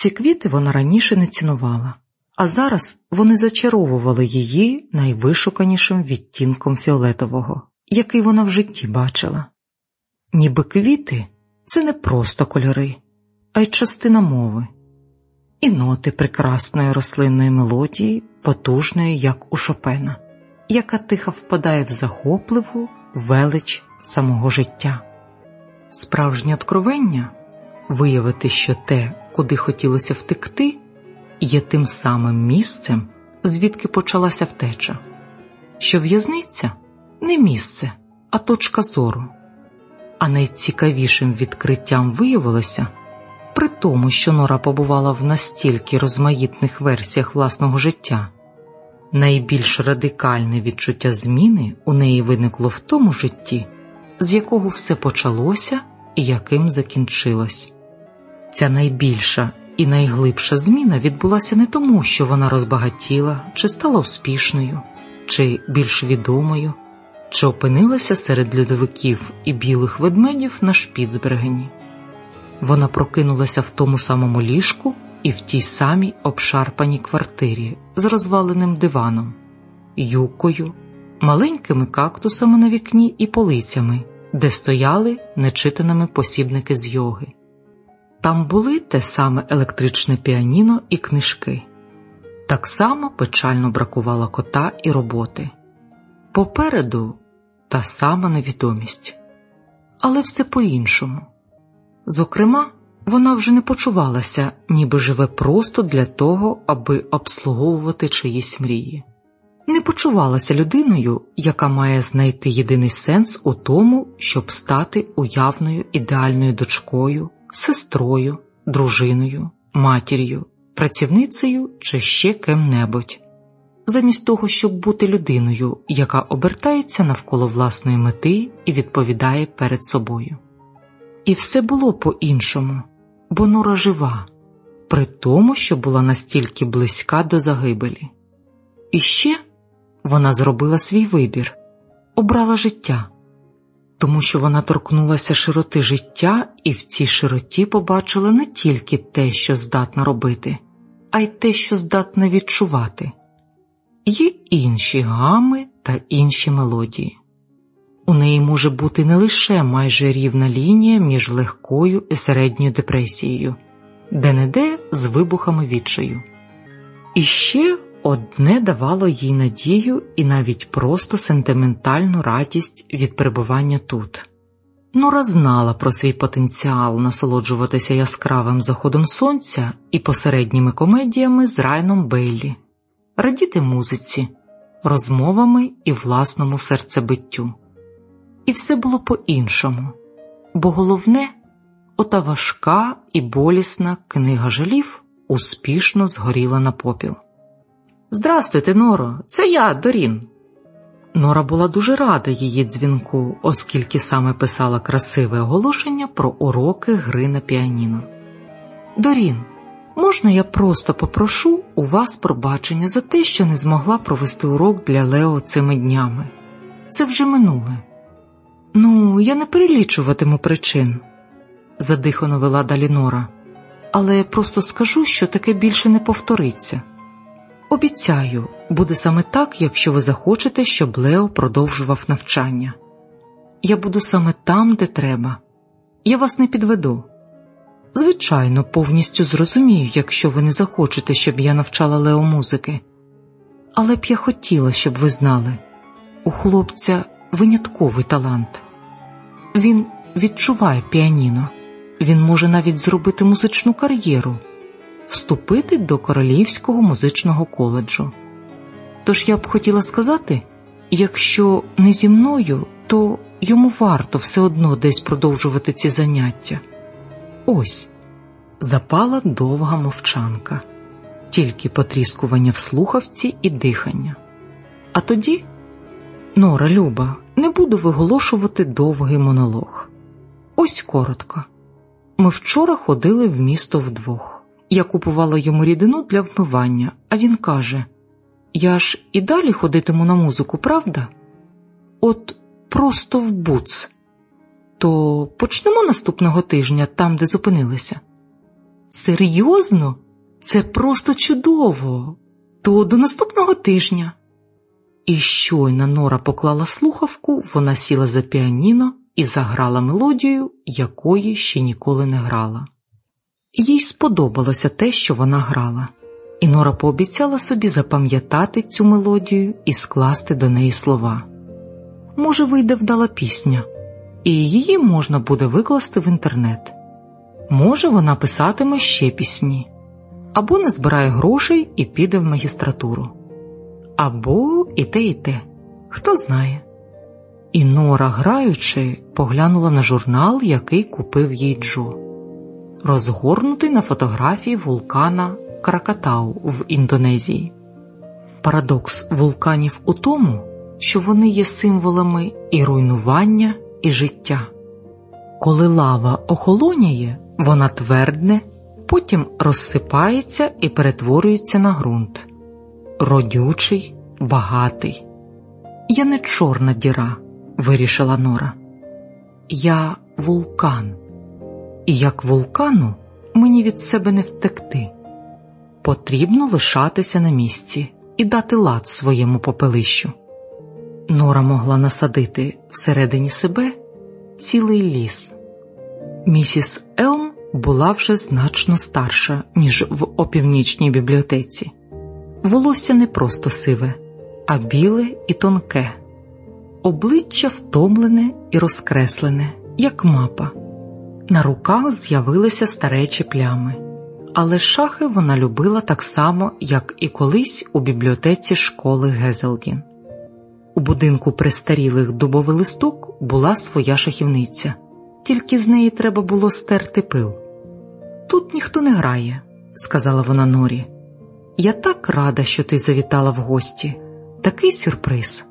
Ці квіти вона раніше не цінувала, а зараз вони зачаровували її найвишуканішим відтінком фіолетового, який вона в житті бачила. Ніби квіти це не просто кольори, а й частина мови, і ноти прекрасної рослинної мелодії, потужної, як у Шопена, яка тихо впадає в захопливу велич самого життя. Справжнє откровення виявити, що те, куди хотілося втекти, є тим самим місцем, звідки почалася втеча, що в'язниця не місце, а точка зору. А найцікавішим відкриттям виявилося при тому, що Нора побувала в настільки розмаїтних версіях власного життя. Найбільш радикальне відчуття зміни у неї виникло в тому житті, з якого все почалося і яким закінчилось. Ця найбільша і найглибша зміна відбулася не тому, що вона розбагатіла, чи стала успішною, чи більш відомою, чи опинилася серед льодовиків і білих ведмедів на Шпіцбергені. Вона прокинулася в тому самому ліжку і в тій самій обшарпаній квартирі з розваленим диваном, юкою, маленькими кактусами на вікні і полицями, де стояли нечитаними посібники з йоги. Там були те саме електричне піаніно і книжки. Так само печально бракувало кота і роботи. Попереду та сама невідомість, але все по-іншому. Зокрема, вона вже не почувалася, ніби живе просто для того, аби обслуговувати чиїсь мрії, не почувалася людиною, яка має знайти єдиний сенс у тому, щоб стати уявною ідеальною дочкою, сестрою, дружиною, матір'ю, працівницею чи ще ким-небудь, замість того, щоб бути людиною, яка обертається навколо власної мети і відповідає перед собою. І все було по-іншому, бо Нора жива, при тому, що була настільки близька до загибелі. І ще вона зробила свій вибір, обрала життя, тому що вона торкнулася широти життя і в цій широті побачила не тільки те, що здатна робити, а й те, що здатна відчувати. Є інші гами та інші мелодії. У неї може бути не лише майже рівна лінія між легкою і середньою депресією, де не де з вибухами відчаю. І ще одне давало їй надію і навіть просто сентиментальну радість від перебування тут. Нора знала про свій потенціал насолоджуватися яскравим заходом сонця і посередніми комедіями з Райном Бейлі, радіти музиці, розмовами і власному серцебиттю і все було по-іншому, бо головне, ота важка і болісна книга жалів успішно згоріла на попіл. Здрастуйте, Норо, це я, Дорін. Нора була дуже рада її дзвінку, оскільки саме писала красиве оголошення про уроки гри на піаніно. Дорін, можна я просто попрошу у вас пробачення за те, що не змогла провести урок для Лео цими днями? Це вже минуле. Ну, я не перелічуватиму причин, задихано вела далі Нора, але просто скажу, що таке більше не повториться. Обіцяю, буде саме так, якщо ви захочете, щоб Лео продовжував навчання. Я буду саме там, де треба. Я вас не підведу. Звичайно, повністю зрозумію, якщо ви не захочете, щоб я навчала Лео музики. Але б я хотіла, щоб ви знали у хлопця винятковий талант. Він відчуває піаніно, він може навіть зробити музичну кар'єру, вступити до Королівського музичного коледжу. Тож я б хотіла сказати, якщо не зі мною, то йому варто все одно десь продовжувати ці заняття. Ось запала довга мовчанка, тільки потріскування в слухавці і дихання. А тоді Нора Люба, не буду виголошувати довгий монолог. Ось коротко. Ми вчора ходили в місто вдвох. Я купувала йому рідину для вмивання, а він каже: Я ж і далі ходитиму на музику, правда? От просто в буц. То почнемо наступного тижня там, де зупинилися. Серйозно? Це просто чудово. То до наступного тижня. І щойно Нора поклала слухавку, вона сіла за піаніно і заграла мелодію, якої ще ніколи не грала. Їй сподобалося те, що вона грала, і Нора пообіцяла собі запам'ятати цю мелодію і скласти до неї слова. Може, вийде вдала пісня, і її можна буде викласти в інтернет. Може, вона писатиме ще пісні, або не збирає грошей і піде в магістратуру, або і те, і те, хто знає. І Нора, граючи, поглянула на журнал, який купив їй Джо, розгорнутий на фотографії вулкана Кракатау в Індонезії. Парадокс вулканів у тому, що вони є символами і руйнування, і життя. Коли лава охолоняє, вона твердне, потім розсипається і перетворюється на ґрунт. Родючий, багатий. Я не чорна діра, вирішила Нора. Я вулкан, і як вулкану мені від себе не втекти. Потрібно лишатися на місці і дати лад своєму попелищу. Нора могла насадити всередині себе цілий ліс. Місіс Елм була вже значно старша, ніж в опівнічній бібліотеці. Волосся не просто сиве, а біле і тонке, обличчя втомлене і розкреслене, як мапа. На руках з'явилися старечі плями, але шахи вона любила так само, як і колись у бібліотеці школи Гезелдін. У будинку престарілих дубовий листок була своя шахівниця, тільки з неї треба було стерти пил. Тут ніхто не грає, сказала вона Норі. Я так рада, що ти завітала в гості. Такий сюрприз.